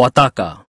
potaka.